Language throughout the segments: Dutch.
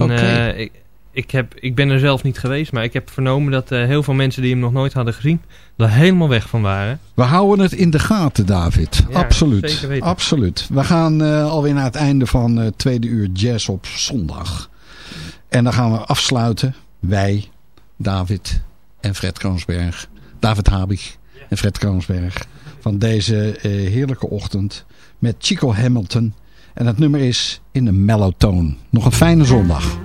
En eh, ik, ik, heb, ik ben er zelf niet geweest, maar ik heb vernomen dat eh, heel veel mensen die hem nog nooit hadden gezien, er helemaal weg van waren. We houden het in de gaten, David. Ja, Absoluut. zeker weten. Absoluut. We gaan eh, alweer naar het einde van tweede uur jazz op zondag. En dan gaan we afsluiten. Wij, David en Fred Kroonsberg. David Habig en Fred Kroonsberg. Van deze heerlijke ochtend met Chico Hamilton. En het nummer is in de mellow tone. Nog een fijne zondag.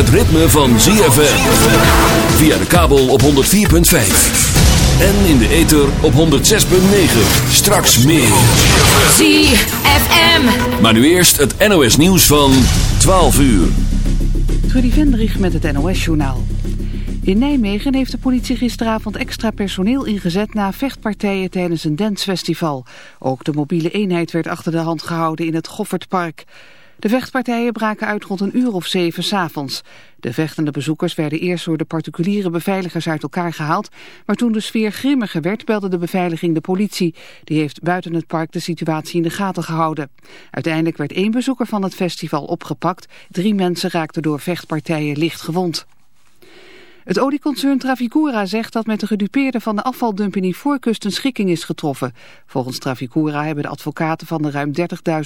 Het ritme van ZFM. Via de kabel op 104.5. En in de ether op 106.9. Straks meer. ZFM. Maar nu eerst het NOS nieuws van 12 uur. Trudy Vendrich met het NOS-journaal. In Nijmegen heeft de politie gisteravond extra personeel ingezet na vechtpartijen tijdens een dancefestival. Ook de mobiele eenheid werd achter de hand gehouden in het Goffertpark. De vechtpartijen braken uit rond een uur of zeven s'avonds. De vechtende bezoekers werden eerst door de particuliere beveiligers uit elkaar gehaald. Maar toen de sfeer grimmiger werd, belde de beveiliging de politie. Die heeft buiten het park de situatie in de gaten gehouden. Uiteindelijk werd één bezoeker van het festival opgepakt. Drie mensen raakten door vechtpartijen licht gewond. Het olieconcern Trafigura zegt dat met de gedupeerden van de afvaldump in Ivoorkust een schikking is getroffen. Volgens Trafigura hebben de advocaten van de ruim 30.000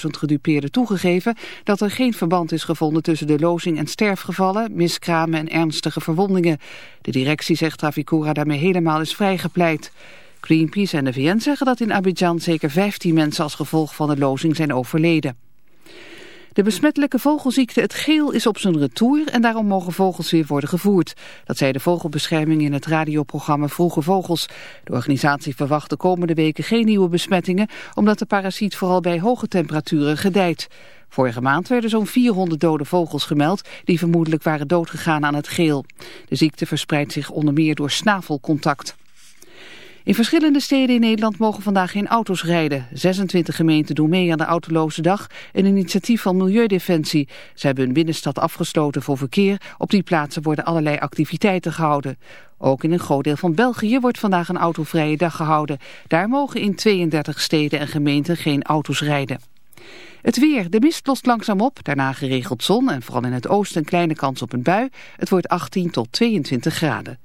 gedupeerden toegegeven dat er geen verband is gevonden tussen de lozing en sterfgevallen, miskramen en ernstige verwondingen. De directie zegt Trafigura daarmee helemaal is vrijgepleit. Greenpeace en de VN zeggen dat in Abidjan zeker 15 mensen als gevolg van de lozing zijn overleden. De besmettelijke vogelziekte het geel is op zijn retour en daarom mogen vogels weer worden gevoerd. Dat zei de vogelbescherming in het radioprogramma Vroege Vogels. De organisatie verwacht de komende weken geen nieuwe besmettingen, omdat de parasiet vooral bij hoge temperaturen gedijt. Vorige maand werden zo'n 400 dode vogels gemeld die vermoedelijk waren doodgegaan aan het geel. De ziekte verspreidt zich onder meer door snavelcontact. In verschillende steden in Nederland mogen vandaag geen auto's rijden. 26 gemeenten doen mee aan de Autoloze Dag, een initiatief van Milieudefensie. Ze hebben hun binnenstad afgesloten voor verkeer. Op die plaatsen worden allerlei activiteiten gehouden. Ook in een groot deel van België wordt vandaag een autovrije dag gehouden. Daar mogen in 32 steden en gemeenten geen auto's rijden. Het weer. De mist lost langzaam op. Daarna geregeld zon en vooral in het oosten een kleine kans op een bui. Het wordt 18 tot 22 graden.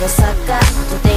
Rasakan titik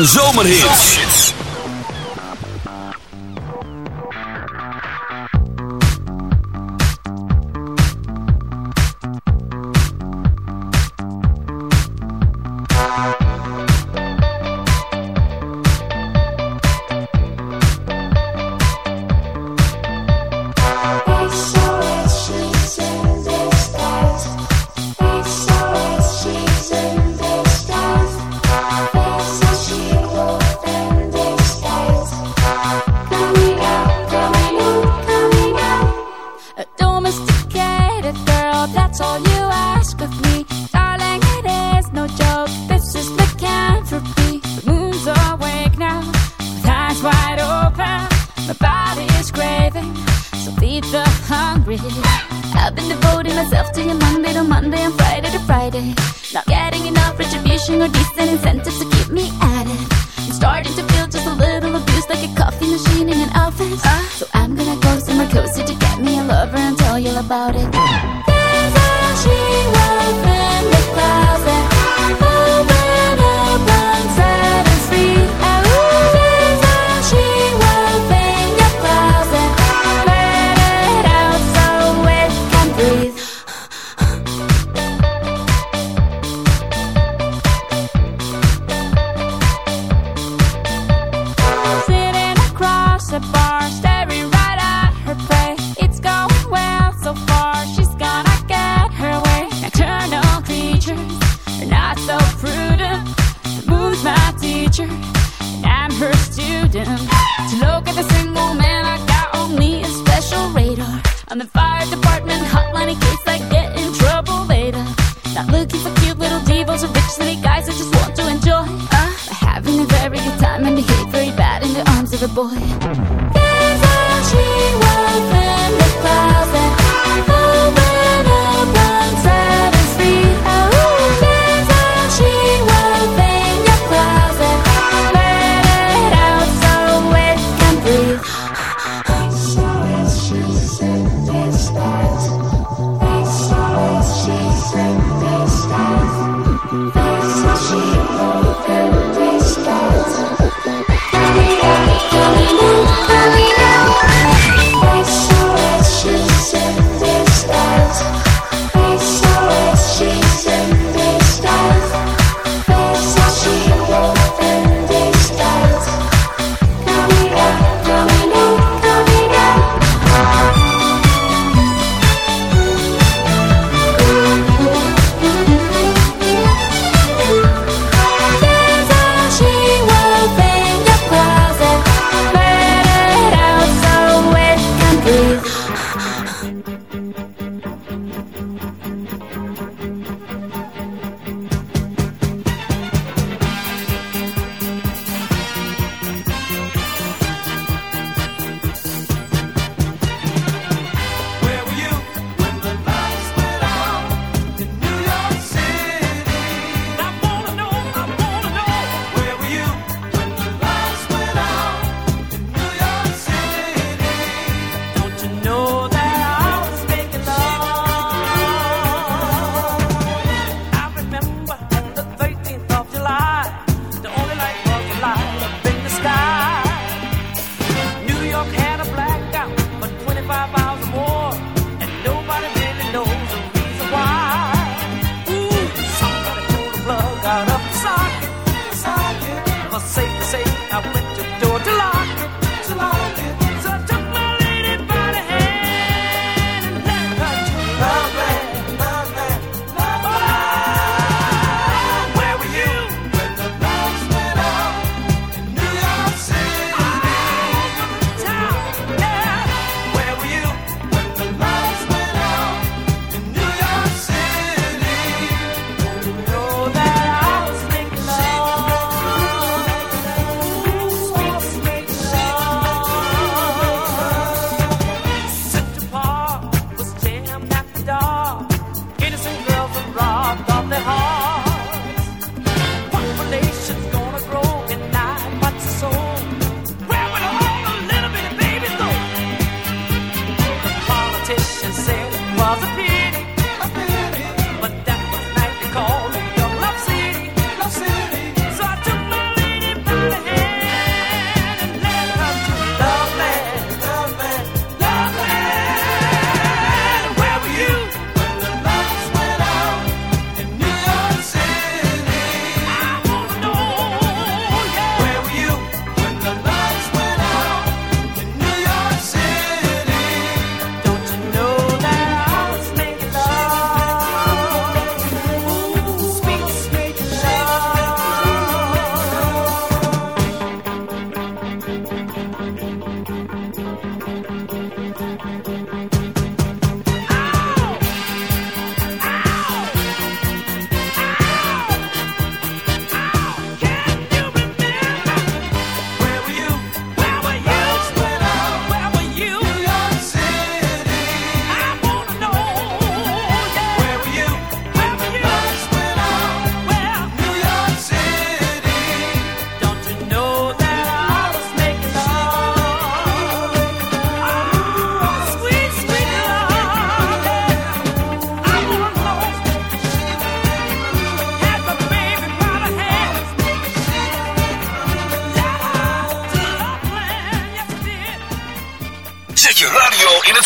en. Boy.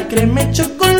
Lacreme chocolate.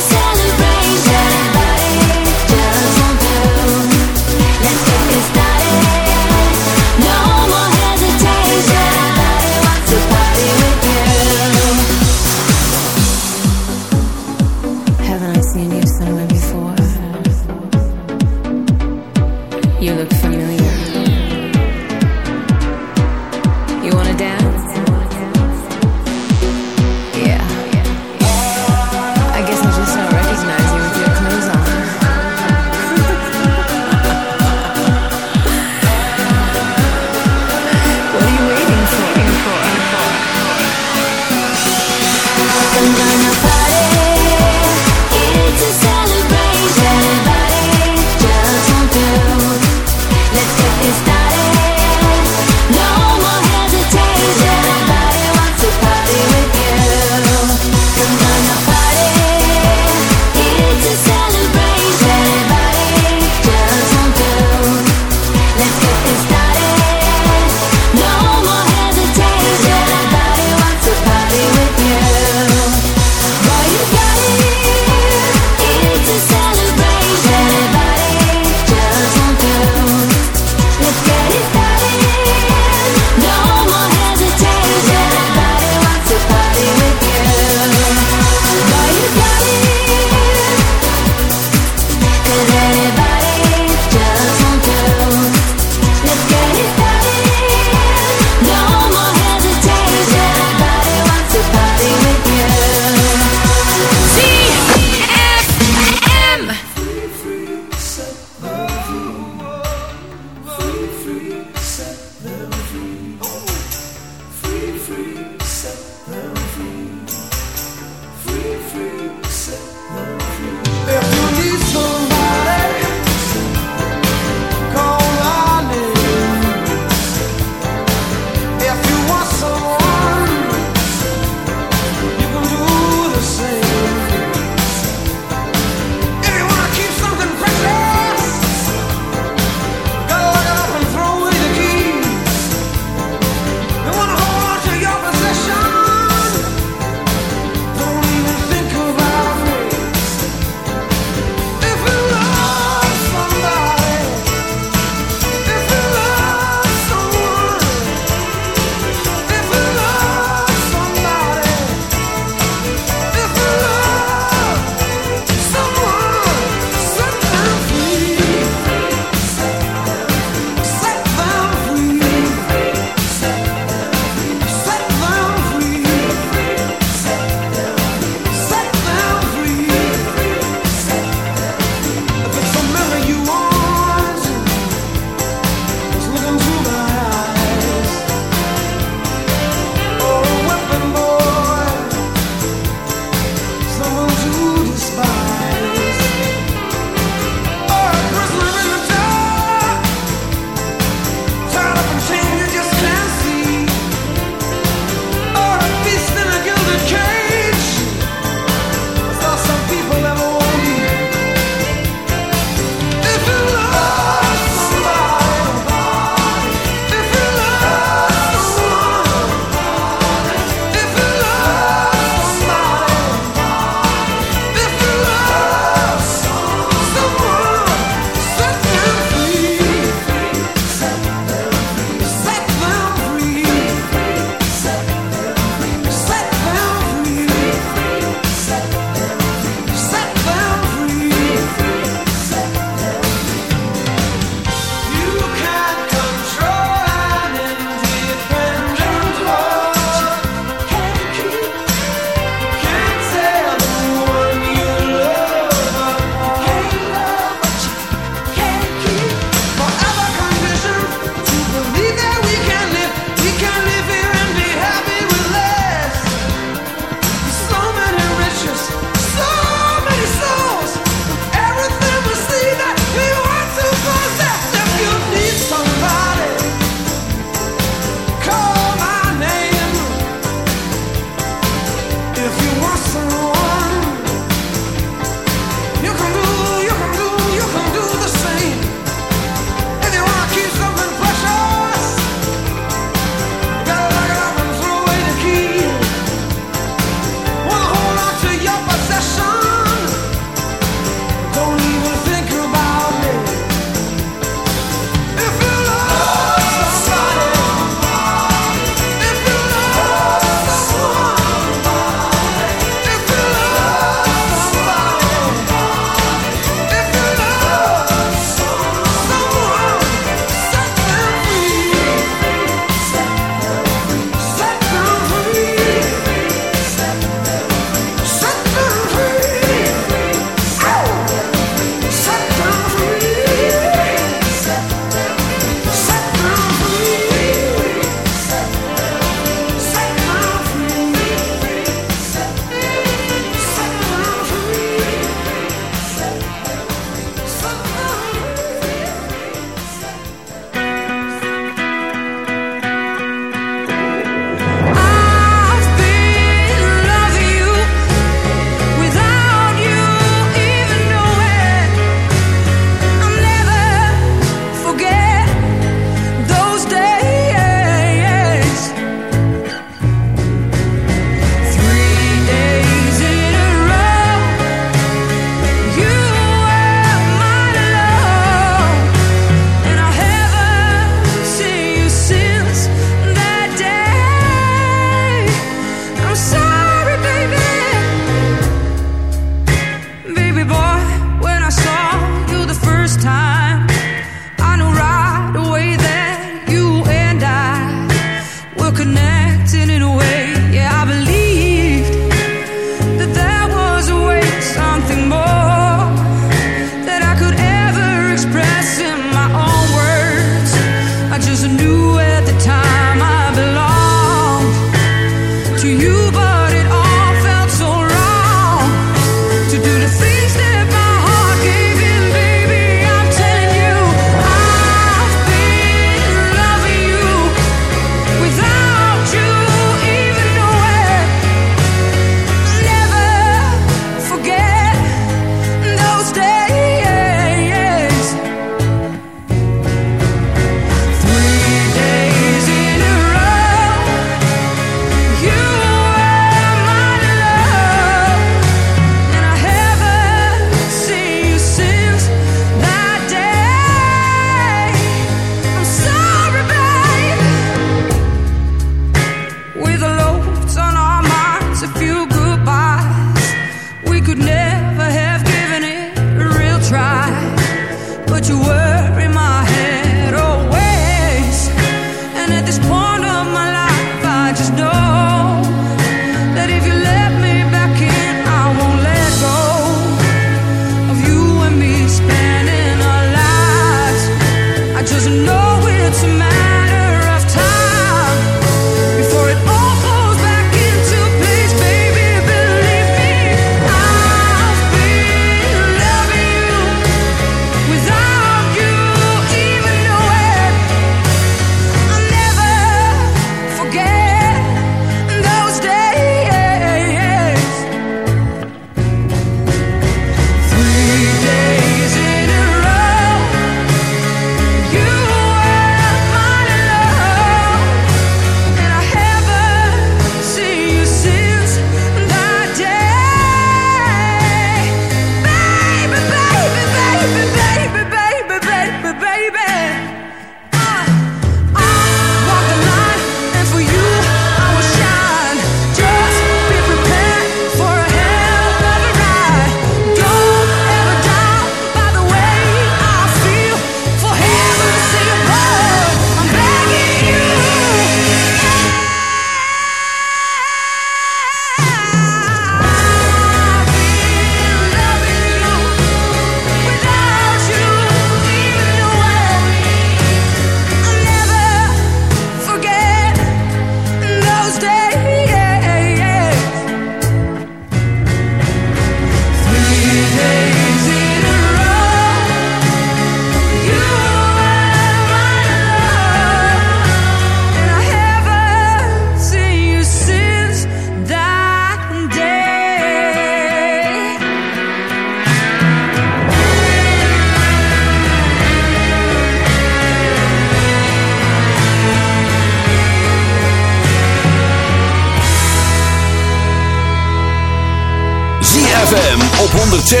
6.9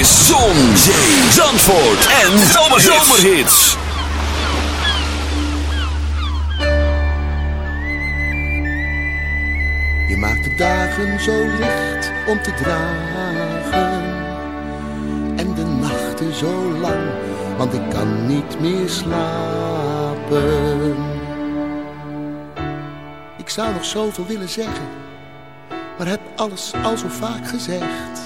is Zon, Zee, Zandvoort en Zomerhits. Je maakt de dagen zo licht om te dragen. En de nachten zo lang, want ik kan niet meer slapen. Ik zou nog zoveel willen zeggen maar heb alles al zo vaak gezegd.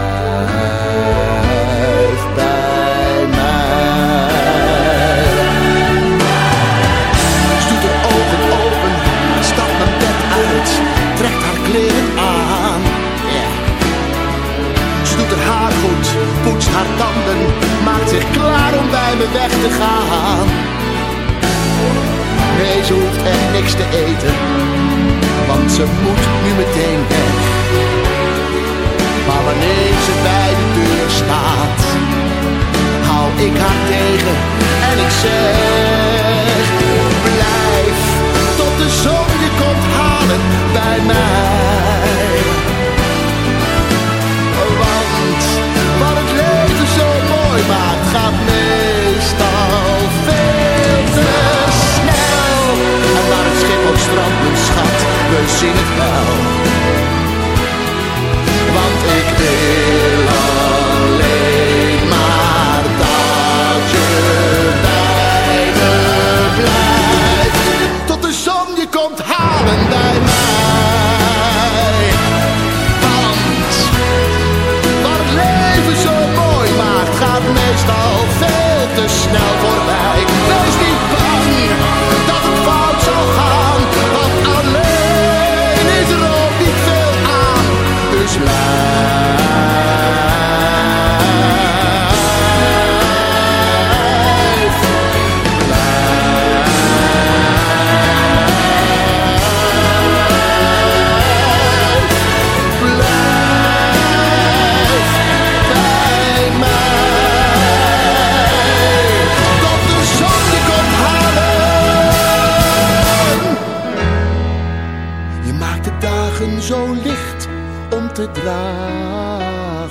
om te dragen.